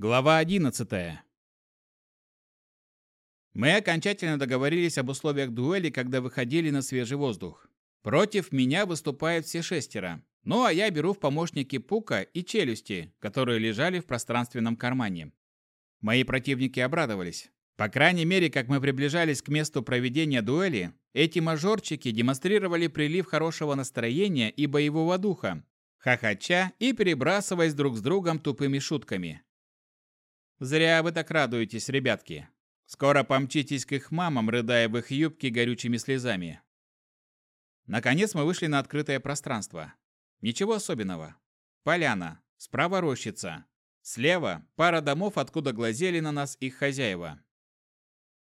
Глава 11. Мы окончательно договорились об условиях дуэли, когда выходили на свежий воздух. Против меня выступают все шестеро. Ну а я беру в помощники Пука и Челюсти, которые лежали в пространственном кармане. Мои противники обрадовались. По крайней мере, как мы приближались к месту проведения дуэли, эти мажорчики демонстрировали прилив хорошего настроения и боевого духа, хохоча и перебрасываясь друг с другом тупыми шутками. Зря вы так радуетесь, ребятки. Скоро помчитесь к их мамам, рыдая в их юбке горючими слезами. Наконец мы вышли на открытое пространство. Ничего особенного. Поляна, справа рощица. Слева пара домов, откуда глазели на нас их хозяева.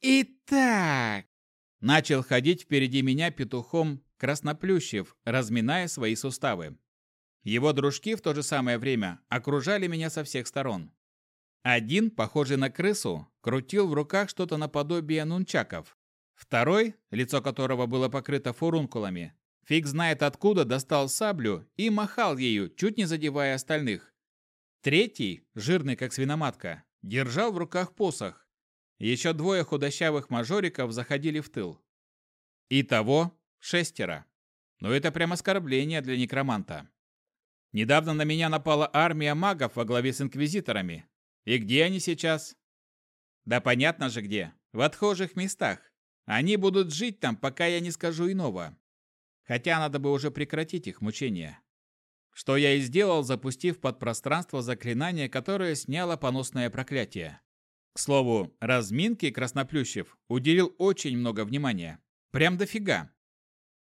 «Итак!» Начал ходить впереди меня петухом Красноплющев, разминая свои суставы. Его дружки в то же самое время окружали меня со всех сторон. Один, похожий на крысу, крутил в руках что-то наподобие нунчаков. Второй, лицо которого было покрыто фурункулами, фиг знает откуда достал саблю и махал ею, чуть не задевая остальных. Третий, жирный как свиноматка, держал в руках посох. Еще двое худощавых мажориков заходили в тыл. Итого шестеро. Но это прям оскорбление для некроманта. Недавно на меня напала армия магов во главе с инквизиторами, и где они сейчас? Да понятно же где. В отхожих местах. Они будут жить там, пока я не скажу иного. Хотя надо бы уже прекратить их мучения. Что я и сделал, запустив под пространство заклинание, которое сняло поносное проклятие. К слову, разминке Красноплющев уделил очень много внимания. Прям дофига.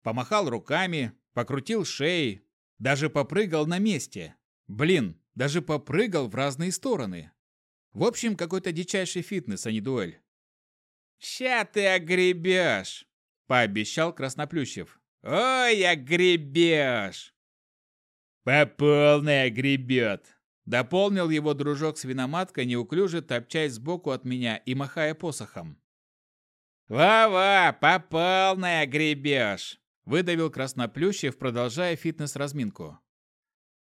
Помахал руками, покрутил шеей, даже попрыгал на месте. Блин, даже попрыгал в разные стороны. В общем, какой-то дичайший фитнес, а не дуэль. «Ща ты огребешь!» – пообещал Красноплющев. «Ой, огребешь!» «По полной огребет!» – дополнил его дружок свиноматка, неуклюже топчась сбоку от меня и махая посохом. «Ва-ва, по полной огребешь!» – выдавил Красноплющев, продолжая фитнес-разминку.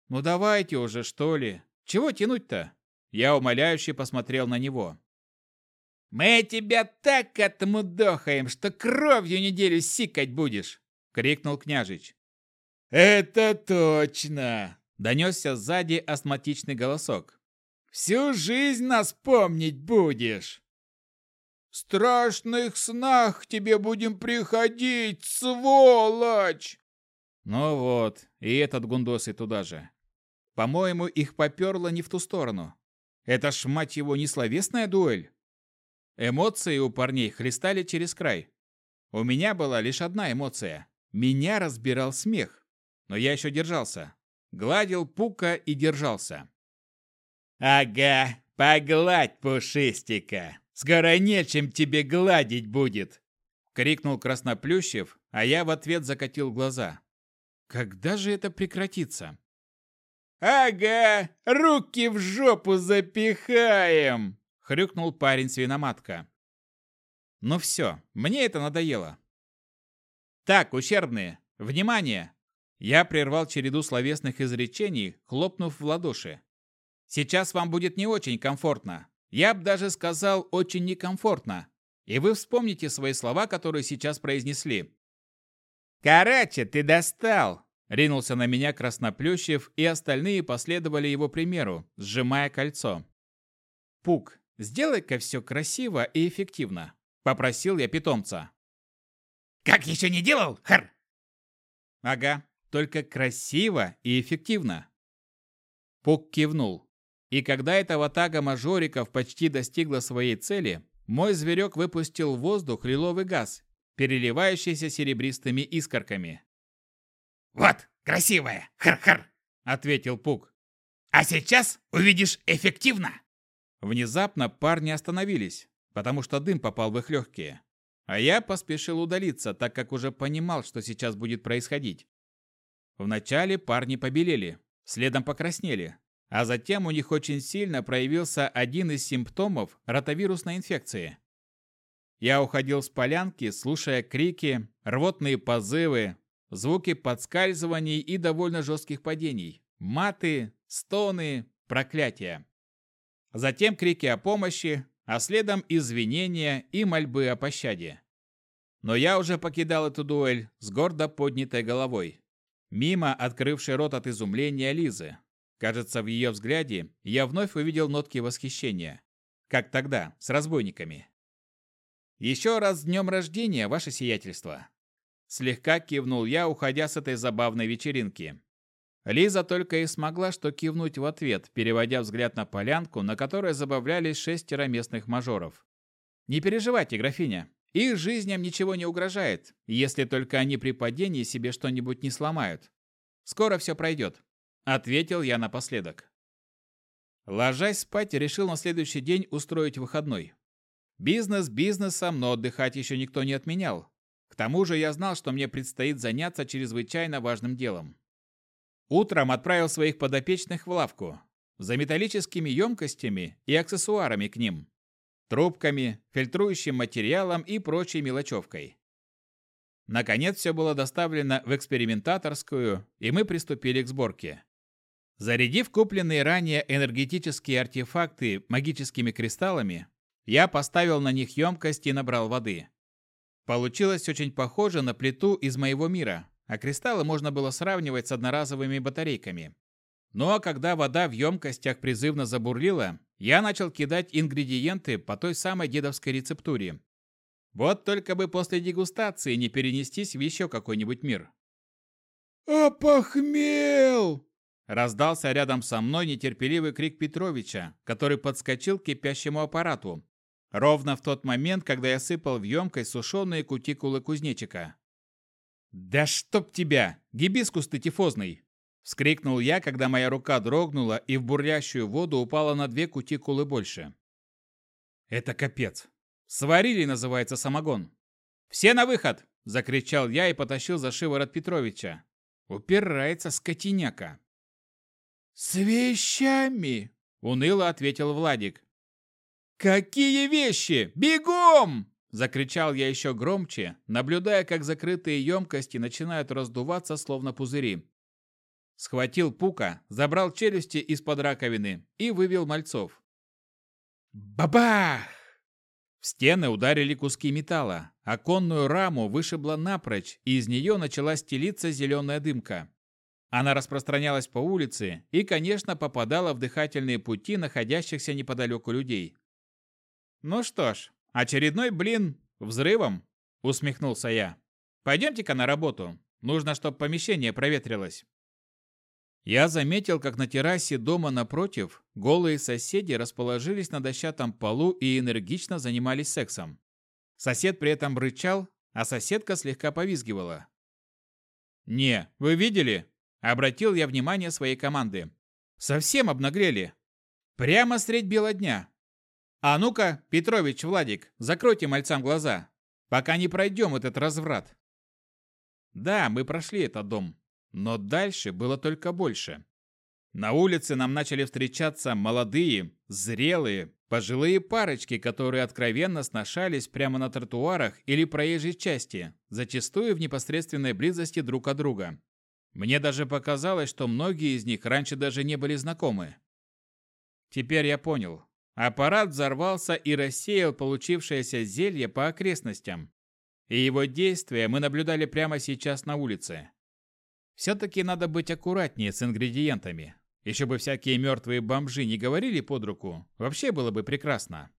«Ну давайте уже, что ли? Чего тянуть-то?» Я умоляюще посмотрел на него. «Мы тебя так отмудохаем, что кровью неделю сикать будешь!» — крикнул княжич. «Это точно!» — донесся сзади астматичный голосок. «Всю жизнь нас помнить будешь!» «В страшных снах тебе будем приходить, сволочь!» Ну вот, и этот гундосый туда же. По-моему, их поперло не в ту сторону. Это ж, мать его, не словесная дуэль. Эмоции у парней хлестали через край. У меня была лишь одна эмоция. Меня разбирал смех. Но я еще держался. Гладил пука и держался. «Ага, погладь, пушистика! Скоро нечем тебе гладить будет!» Крикнул Красноплющев, а я в ответ закатил глаза. «Когда же это прекратится?» «Ага, руки в жопу запихаем!» — хрюкнул парень свиноматка. «Ну все, мне это надоело». «Так, ущербные, внимание!» Я прервал череду словесных изречений, хлопнув в ладоши. «Сейчас вам будет не очень комфортно. Я бы даже сказал, очень некомфортно. И вы вспомните свои слова, которые сейчас произнесли. «Короче, ты достал!» Ринулся на меня Красноплющев, и остальные последовали его примеру, сжимая кольцо. «Пук, сделай-ка все красиво и эффективно», — попросил я питомца. «Как еще не делал, Хар?» «Ага, только красиво и эффективно». Пук кивнул. И когда эта ватага мажориков почти достигла своей цели, мой зверек выпустил в воздух лиловый газ, переливающийся серебристыми искорками. «Вот, красивая, хр-хр!» — ответил Пук. «А сейчас увидишь эффективно!» Внезапно парни остановились, потому что дым попал в их легкие. А я поспешил удалиться, так как уже понимал, что сейчас будет происходить. Вначале парни побелели, следом покраснели, а затем у них очень сильно проявился один из симптомов ротавирусной инфекции. Я уходил с полянки, слушая крики, рвотные позывы, Звуки подскальзываний и довольно жестких падений. Маты, стоны, проклятия. Затем крики о помощи, а следом извинения и мольбы о пощаде. Но я уже покидал эту дуэль с гордо поднятой головой. Мимо открывшей рот от изумления Лизы. Кажется, в ее взгляде я вновь увидел нотки восхищения. Как тогда, с разбойниками. «Еще раз с днем рождения, ваше сиятельство!» Слегка кивнул я, уходя с этой забавной вечеринки. Лиза только и смогла что кивнуть в ответ, переводя взгляд на полянку, на которой забавлялись шестеро местных мажоров. «Не переживайте, графиня, их жизням ничего не угрожает, если только они при падении себе что-нибудь не сломают. Скоро все пройдет», — ответил я напоследок. Ложась спать, решил на следующий день устроить выходной. Бизнес бизнесом, но отдыхать еще никто не отменял. К тому же я знал, что мне предстоит заняться чрезвычайно важным делом. Утром отправил своих подопечных в лавку за металлическими емкостями и аксессуарами к ним, трубками, фильтрующим материалом и прочей мелочевкой. Наконец все было доставлено в экспериментаторскую, и мы приступили к сборке. Зарядив купленные ранее энергетические артефакты магическими кристаллами, я поставил на них емкость и набрал воды. Получилось очень похоже на плиту из моего мира, а кристаллы можно было сравнивать с одноразовыми батарейками. Ну а когда вода в емкостях призывно забурлила, я начал кидать ингредиенты по той самой дедовской рецептуре. Вот только бы после дегустации не перенестись в еще какой-нибудь мир. «Опохмел!» Раздался рядом со мной нетерпеливый крик Петровича, который подскочил к кипящему аппарату. Ровно в тот момент, когда я сыпал в емкость сушеные кутикулы кузнечика. «Да чтоб тебя! Гибискус ты тифозный!» Вскрикнул я, когда моя рука дрогнула и в бурлящую воду упала на две кутикулы больше. «Это капец! Сварили, называется, самогон!» «Все на выход!» – закричал я и потащил за шиворот Петровича. Упирается скотиняка. «С вещами!» – уныло ответил Владик. «Какие вещи? Бегом!» Закричал я еще громче, наблюдая, как закрытые емкости начинают раздуваться, словно пузыри. Схватил Пука, забрал челюсти из-под раковины и вывел мальцов. Бабах! В стены ударили куски металла, оконную раму вышибло напрочь, и из нее начала стелиться зеленая дымка. Она распространялась по улице и, конечно, попадала в дыхательные пути находящихся неподалеку людей. Ну что ж, «Очередной блин взрывом?» – усмехнулся я. «Пойдемте-ка на работу. Нужно, чтобы помещение проветрилось». Я заметил, как на террасе дома напротив голые соседи расположились на дощатом полу и энергично занимались сексом. Сосед при этом рычал, а соседка слегка повизгивала. «Не, вы видели?» – обратил я внимание своей команды. «Совсем обнаглели. Прямо средь бела дня. «А ну-ка, Петрович, Владик, закройте мальцам глаза, пока не пройдем этот разврат». Да, мы прошли этот дом, но дальше было только больше. На улице нам начали встречаться молодые, зрелые, пожилые парочки, которые откровенно сношались прямо на тротуарах или проезжей части, зачастую в непосредственной близости друг от друга. Мне даже показалось, что многие из них раньше даже не были знакомы. Теперь я понял, Аппарат взорвался и рассеял получившееся зелье по окрестностям. И его действия мы наблюдали прямо сейчас на улице. Все-таки надо быть аккуратнее с ингредиентами. Еще бы всякие мертвые бомжи не говорили под руку, вообще было бы прекрасно.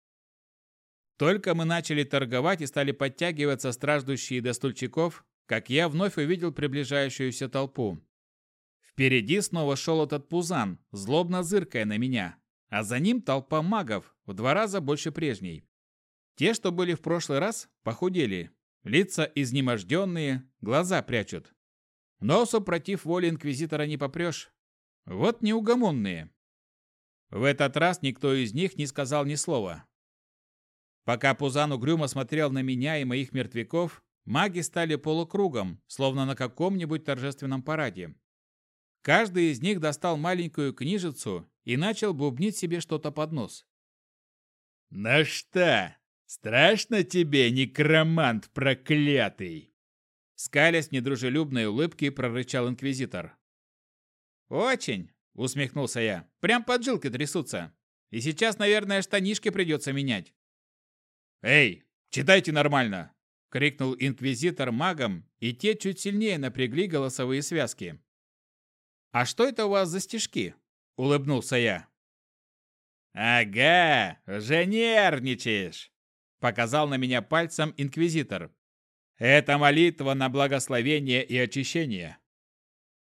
Только мы начали торговать и стали подтягиваться страждущие до стульчиков, как я вновь увидел приближающуюся толпу. Впереди снова шел этот пузан, злобно зыркая на меня, а за ним толпа магов, в два раза больше прежней. Те, что были в прошлый раз, похудели, лица изнеможденные, глаза прячут. Но супротив воли инквизитора не попрешь. Вот неугомонные. В этот раз никто из них не сказал ни слова. Пока Пузан угрюмо смотрел на меня и моих мертвяков, маги стали полукругом, словно на каком-нибудь торжественном параде. Каждый из них достал маленькую книжицу и начал бубнить себе что-то под нос. «Ну что, страшно тебе, некромант проклятый?» Скалясь недружелюбной улыбкой, прорычал инквизитор. «Очень!» – усмехнулся я. «Прям поджилки трясутся. И сейчас, наверное, штанишки придется менять. «Эй, читайте нормально!» — крикнул инквизитор магом, и те чуть сильнее напрягли голосовые связки. «А что это у вас за стишки?» — улыбнулся я. «Ага, уже нервничаешь!» — показал на меня пальцем инквизитор. «Это молитва на благословение и очищение».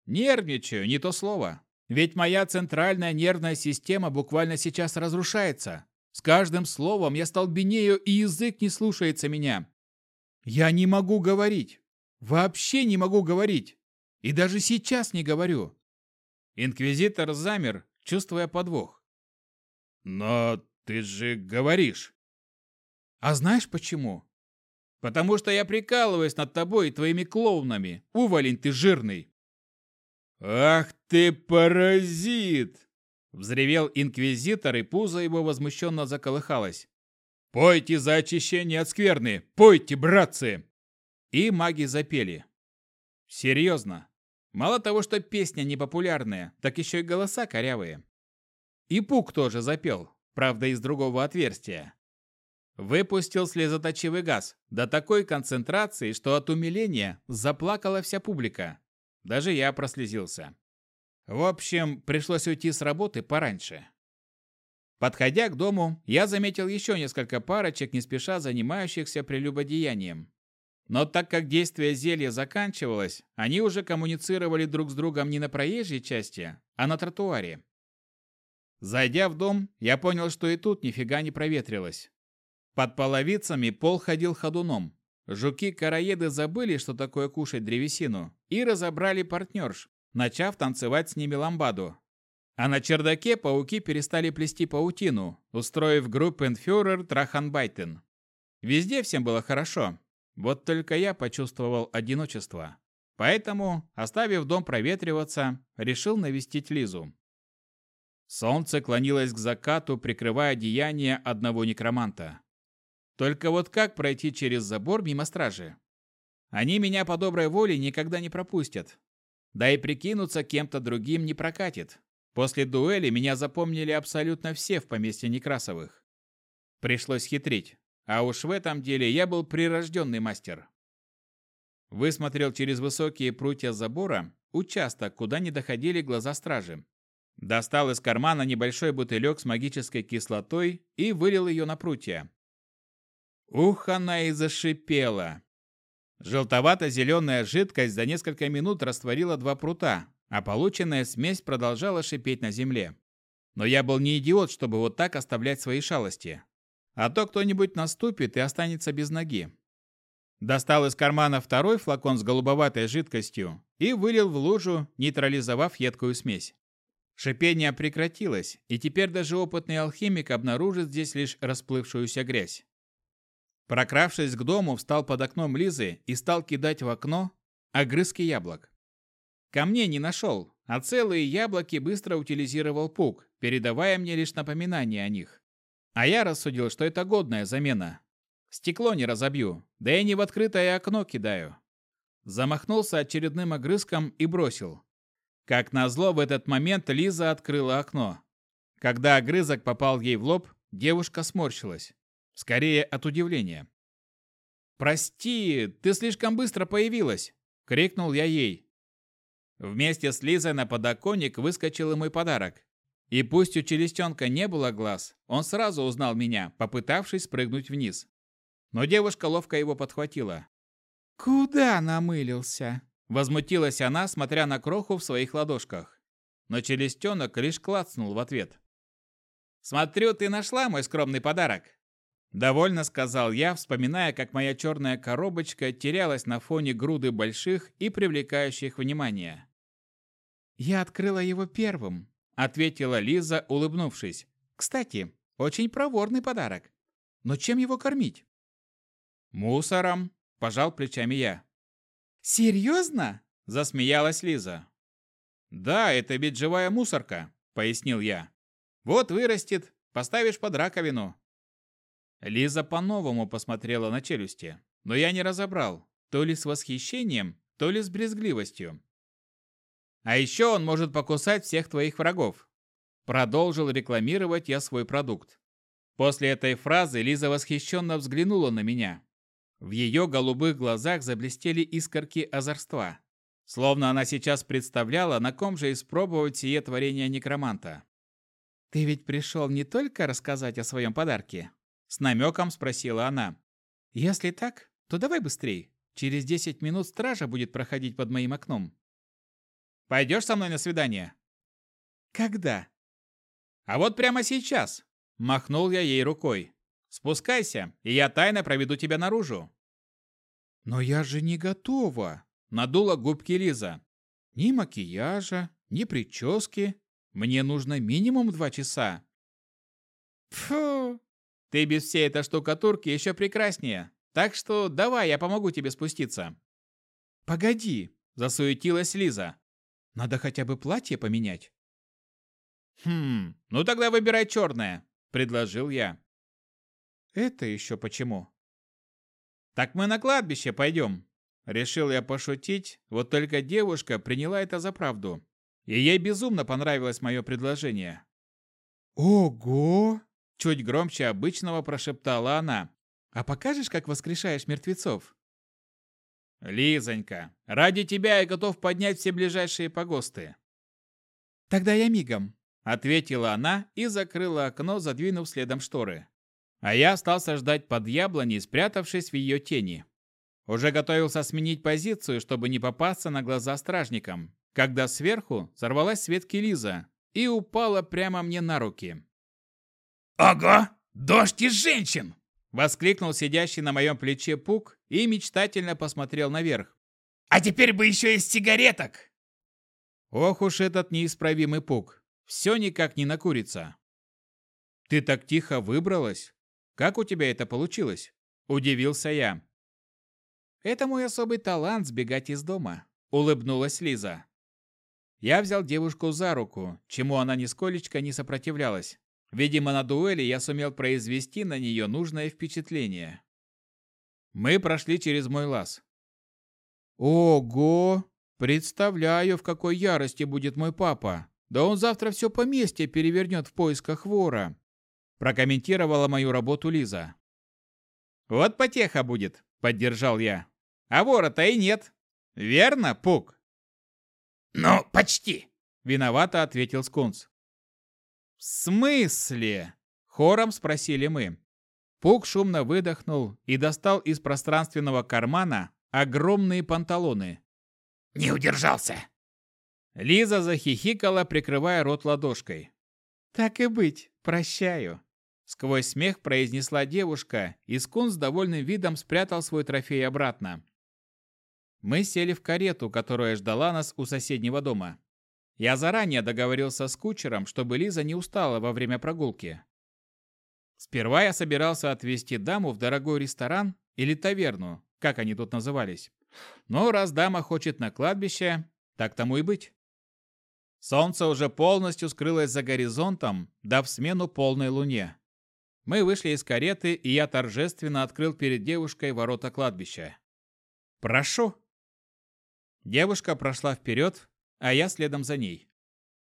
«Нервничаю, не то слово. Ведь моя центральная нервная система буквально сейчас разрушается. С каждым словом я столбенею, и язык не слушается меня. Я не могу говорить. Вообще не могу говорить. И даже сейчас не говорю. Инквизитор замер, чувствуя подвох. «Но ты же говоришь». «А знаешь почему?» «Потому что я прикалываюсь над тобой и твоими клоунами. Уволень ты жирный!» «Ах ты паразит!» Взревел инквизитор, и пузо его возмущенно заколыхалось. «Пойте за очищение от скверны! Пойте, братцы!» И маги запели. Серьезно. Мало того, что песня непопулярная, так еще и голоса корявые. И Пук тоже запел, правда, из другого отверстия. Выпустил слезоточивый газ до такой концентрации, что от умиления заплакала вся публика. Даже я прослезился. В общем, пришлось уйти с работы пораньше. Подходя к дому, я заметил еще несколько парочек, не спеша занимающихся прелюбодеянием. Но так как действие зелья заканчивалось, они уже коммуницировали друг с другом не на проезжей части, а на тротуаре. Зайдя в дом, я понял, что и тут нифига не проветрилось. Под половицами пол ходил ходуном. Жуки-караеды забыли, что такое кушать древесину, и разобрали партнерш, начав танцевать с ними ламбаду. А на чердаке пауки перестали плести паутину, устроив группенфюрер Траханбайтен. Везде всем было хорошо. Вот только я почувствовал одиночество. Поэтому, оставив дом проветриваться, решил навестить Лизу. Солнце клонилось к закату, прикрывая деяние одного некроманта. Только вот как пройти через забор мимо стражи? Они меня по доброй воле никогда не пропустят, да и прикинуться кем-то другим не прокатит. После дуэли меня запомнили абсолютно все в поместье Некрасовых. Пришлось хитрить. А уж в этом деле я был прирожденный мастер. Высмотрел через высокие прутья забора участок, куда не доходили глаза стражи. Достал из кармана небольшой бутылек с магической кислотой и вылил ее на прутья. Ух, она и зашипела. Желтовато-зеленая жидкость за несколько минут растворила два прута, а полученная смесь продолжала шипеть на земле. Но я был не идиот, чтобы вот так оставлять свои шалости. А то кто-нибудь наступит и останется без ноги. Достал из кармана второй флакон с голубоватой жидкостью и вылил в лужу, нейтрализовав едкую смесь. Шипение прекратилось, и теперь даже опытный алхимик обнаружит здесь лишь расплывшуюся грязь. Прокравшись к дому, встал под окном Лизы и стал кидать в окно огрызки яблок. Камней не нашел, а целые яблоки быстро утилизировал Пук, передавая мне лишь напоминание о них. А я рассудил, что это годная замена. Стекло не разобью, да и не в открытое окно кидаю. Замахнулся очередным огрызком и бросил. Как назло, в этот момент Лиза открыла окно. Когда огрызок попал ей в лоб, девушка сморщилась. Скорее от удивления. «Прости, ты слишком быстро появилась!» — крикнул я ей. Вместе с Лизой на подоконник выскочил и мой подарок. И пусть у челюстенка не было глаз, он сразу узнал меня, попытавшись спрыгнуть вниз. Но девушка ловко его подхватила. «Куда намылился?» Возмутилась она, смотря на кроху в своих ладошках. Но челюстенок лишь клацнул в ответ. «Смотрю, ты нашла мой скромный подарок!» Довольно сказал я, вспоминая, как моя черная коробочка терялась на фоне груды больших и привлекающих внимания. «Я открыла его первым», — ответила Лиза, улыбнувшись. «Кстати, очень проворный подарок. Но чем его кормить?» «Мусором», — пожал плечами я. «Серьезно?» – засмеялась Лиза. «Да, это ведь живая мусорка», – пояснил я. «Вот вырастет, поставишь под раковину, Лиза по-новому посмотрела на челюсти, но я не разобрал, то ли с восхищением, то ли с брезгливостью. А еще он может покусать всех твоих врагов. Продолжил рекламировать я свой продукт. После этой фразы Лиза восхищенно взглянула на меня. В ее голубых глазах заблестели искорки озорства. Словно она сейчас представляла, на ком же испробовать сие творение некроманта. «Ты ведь пришел не только рассказать о своем подарке?» С намеком спросила она. «Если так, то давай быстрей. Через 10 минут стража будет проходить под моим окном». «Пойдешь со мной на свидание?» «Когда?» «А вот прямо сейчас!» Махнул я ей рукой. «Спускайся, и я тайно проведу тебя наружу». «Но я же не готова!» Надула губки Лиза. «Ни макияжа, ни прически. Мне нужно минимум два часа». «Фу! Ты без всей этой штукатурки еще прекраснее. Так что давай, я помогу тебе спуститься». «Погоди!» – засуетилась Лиза. «Надо хотя бы платье поменять». «Хм, ну тогда выбирай черное», – предложил я. «Это еще почему?» «Так мы на кладбище пойдем», – решил я пошутить, вот только девушка приняла это за правду. И ей безумно понравилось мое предложение. «Ого!» – чуть громче обычного прошептала она. «А покажешь, как воскрешаешь мертвецов?» «Лизонька, ради тебя я готов поднять все ближайшие погосты». «Тогда я мигом», — ответила она и закрыла окно, задвинув следом шторы. А я остался ждать под яблоней, спрятавшись в ее тени. Уже готовился сменить позицию, чтобы не попасться на глаза стражникам, когда сверху сорвалась с ветки Лиза и упала прямо мне на руки. «Ого! Дождь из женщин!» Воскликнул сидящий на моем плече Пук и мечтательно посмотрел наверх. «А теперь бы еще из сигареток!» Ох уж этот неисправимый Пук. Все никак не накурится. «Ты так тихо выбралась? Как у тебя это получилось?» Удивился я. «Это мой особый талант сбегать из дома», — улыбнулась Лиза. Я взял девушку за руку, чему она нисколечко не сопротивлялась. Видимо, на дуэли я сумел произвести на нее нужное впечатление. Мы прошли через мой лаз. Ого! Представляю, в какой ярости будет мой папа. Да он завтра все поместье перевернет в поисках вора. Прокомментировала мою работу Лиза. Вот потеха будет, поддержал я. А вора-то и нет. Верно, Пук? Ну, почти. Виновато ответил Скунс. «В смысле?» – хором спросили мы. Пук шумно выдохнул и достал из пространственного кармана огромные панталоны. «Не удержался!» Лиза захихикала, прикрывая рот ладошкой. «Так и быть, прощаю!» Сквозь смех произнесла девушка, и Скун с довольным видом спрятал свой трофей обратно. Мы сели в карету, которая ждала нас у соседнего дома. Я заранее договорился с кучером, чтобы Лиза не устала во время прогулки. Сперва я собирался отвезти даму в дорогой ресторан или таверну, как они тут назывались. Но раз дама хочет на кладбище, так тому и быть. Солнце уже полностью скрылось за горизонтом, дав смену полной луне. Мы вышли из кареты, и я торжественно открыл перед девушкой ворота кладбища. «Прошу!» Девушка прошла вперед, а я следом за ней.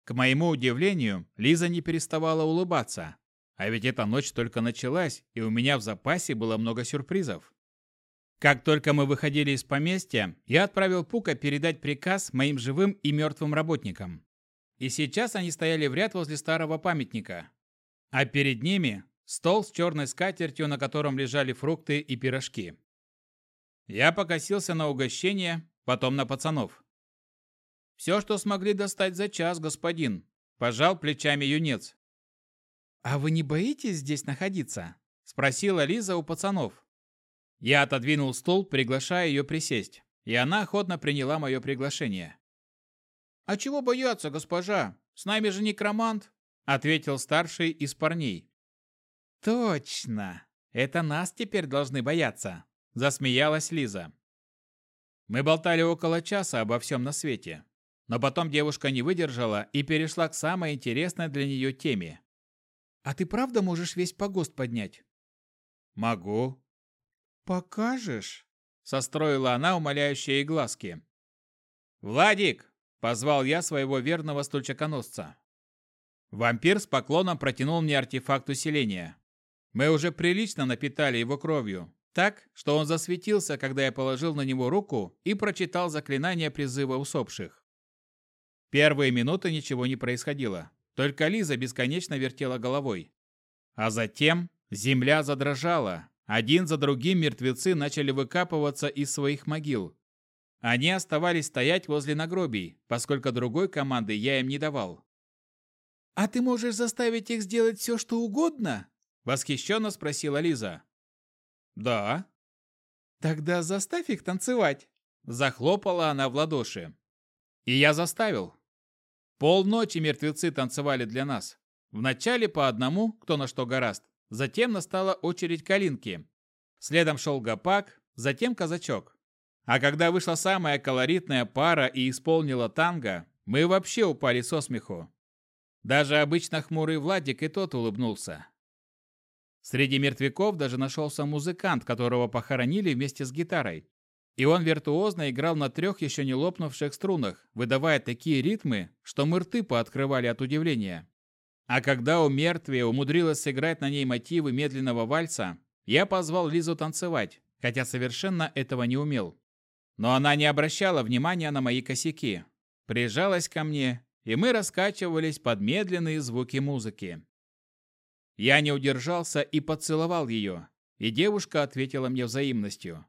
К моему удивлению, Лиза не переставала улыбаться. А ведь эта ночь только началась, и у меня в запасе было много сюрпризов. Как только мы выходили из поместья, я отправил Пука передать приказ моим живым и мертвым работникам. И сейчас они стояли в ряд возле старого памятника. А перед ними стол с черной скатертью, на котором лежали фрукты и пирожки. Я покосился на угощение, потом на пацанов. «Все, что смогли достать за час, господин», – пожал плечами юнец. «А вы не боитесь здесь находиться?» – спросила Лиза у пацанов. Я отодвинул стул, приглашая ее присесть, и она охотно приняла мое приглашение. «А чего бояться, госпожа? С нами же некромант», – ответил старший из парней. «Точно! Это нас теперь должны бояться», – засмеялась Лиза. Мы болтали около часа обо всем на свете. Но потом девушка не выдержала и перешла к самой интересной для нее теме. «А ты правда можешь весь погост поднять?» «Могу». «Покажешь?» – состроила она умоляющие глазки. «Владик!» – позвал я своего верного стульчаконосца. Вампир с поклоном протянул мне артефакт усиления. Мы уже прилично напитали его кровью, так, что он засветился, когда я положил на него руку и прочитал заклинание призыва усопших. Первые минуты ничего не происходило, только Лиза бесконечно вертела головой. А затем земля задрожала, один за другим мертвецы начали выкапываться из своих могил. Они оставались стоять возле нагробий, поскольку другой команды я им не давал. «А ты можешь заставить их сделать все, что угодно?» – восхищенно спросила Лиза. «Да». «Тогда заставь их танцевать», – захлопала она в ладоши. И я заставил. Полночи мертвецы танцевали для нас. Вначале по одному, кто на что гораст. Затем настала очередь Калинки. Следом шел Гапак, затем Казачок. А когда вышла самая колоритная пара и исполнила танго, мы вообще упали со смеху. Даже обычно хмурый Владик и тот улыбнулся. Среди мертвяков даже нашелся музыкант, которого похоронили вместе с гитарой. И он виртуозно играл на трех еще не лопнувших струнах, выдавая такие ритмы, что мы рты пооткрывали от удивления. А когда у мертвия умудрилась сыграть на ней мотивы медленного вальса, я позвал Лизу танцевать, хотя совершенно этого не умел. Но она не обращала внимания на мои косяки. Прижалась ко мне, и мы раскачивались под медленные звуки музыки. Я не удержался и поцеловал ее, и девушка ответила мне взаимностью.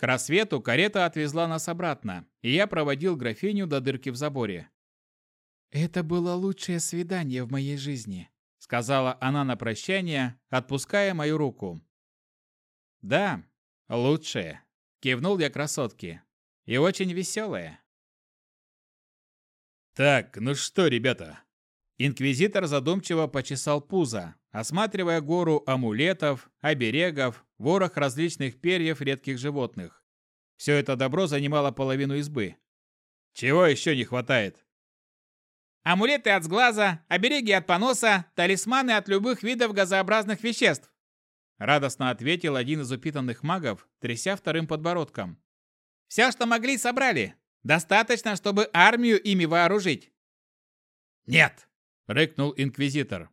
К рассвету карета отвезла нас обратно, и я проводил графиню до дырки в заборе. «Это было лучшее свидание в моей жизни», — сказала она на прощание, отпуская мою руку. «Да, лучшее», — кивнул я красотке. «И очень веселое». «Так, ну что, ребята?» Инквизитор задумчиво почесал пузо, осматривая гору амулетов, оберегов, ворох различных перьев редких животных. Все это добро занимало половину избы. «Чего еще не хватает?» Амулеты от сглаза, обереги от поноса, талисманы от любых видов газообразных веществ. Радостно ответил один из упитанных магов, тряся вторым подбородком. Все, что могли, собрали. Достаточно, чтобы армию ими вооружить. Нет, рыкнул инквизитор.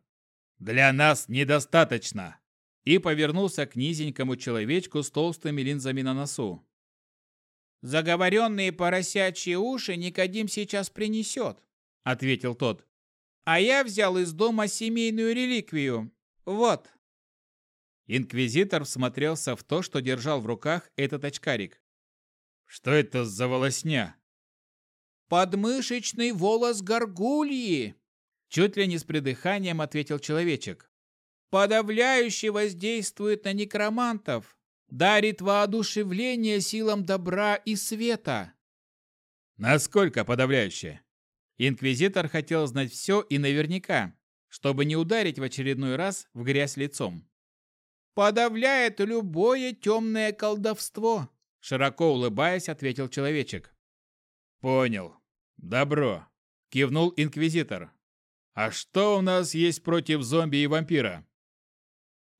Для нас недостаточно. И повернулся к низенькому человечку с толстыми линзами на носу. Заговоренные поросячьи уши Никодим сейчас принесет ответил тот. А я взял из дома семейную реликвию. Вот. Инквизитор всмотрелся в то, что держал в руках этот очкарик. Что это за волосня? Подмышечный волос горгульи, чуть ли не с придыханием ответил человечек. Подавляюще воздействует на некромантов, дарит воодушевление силам добра и света. Насколько подавляющее? Инквизитор хотел знать все и наверняка, чтобы не ударить в очередной раз в грязь лицом. «Подавляет любое темное колдовство», — широко улыбаясь, ответил человечек. «Понял. Добро», — кивнул инквизитор. «А что у нас есть против зомби и вампира?»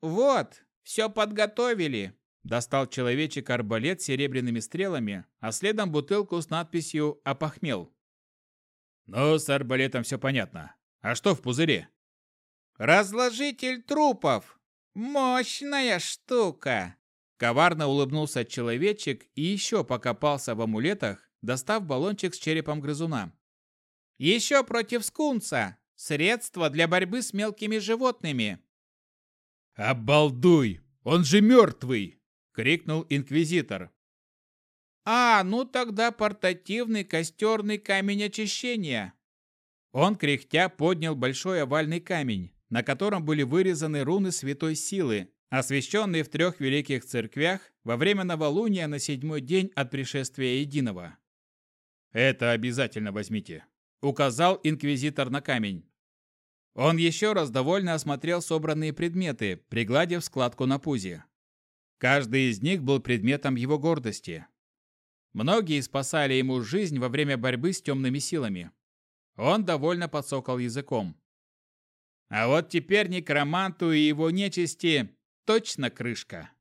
«Вот, все подготовили», — достал человечек арбалет с серебряными стрелами, а следом бутылку с надписью «Опохмел». Ну, с арбалетом все понятно. А что в пузыре? Разложитель трупов. Мощная штука. Коварно улыбнулся человечек и еще покопался в амулетах, достав баллончик с черепом грызуна. Еще против скунса. Средство для борьбы с мелкими животными. «Обалдуй! Он же мертвый!» — крикнул инквизитор. А, ну тогда портативный костерный камень очищения. Он, кряхтя, поднял большой овальный камень, на котором были вырезаны руны святой силы, освященные в трех великих церквях во время новолуния на седьмой день от пришествия Единого. «Это обязательно возьмите», — указал инквизитор на камень. Он еще раз довольно осмотрел собранные предметы, пригладив складку на пузе. Каждый из них был предметом его гордости. Многие спасали ему жизнь во время борьбы с темными силами. Он довольно подсокал языком. А вот теперь некроманту и его нечисти точно крышка.